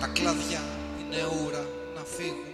τα κλαδιά, είναι ώρα να φύγουν.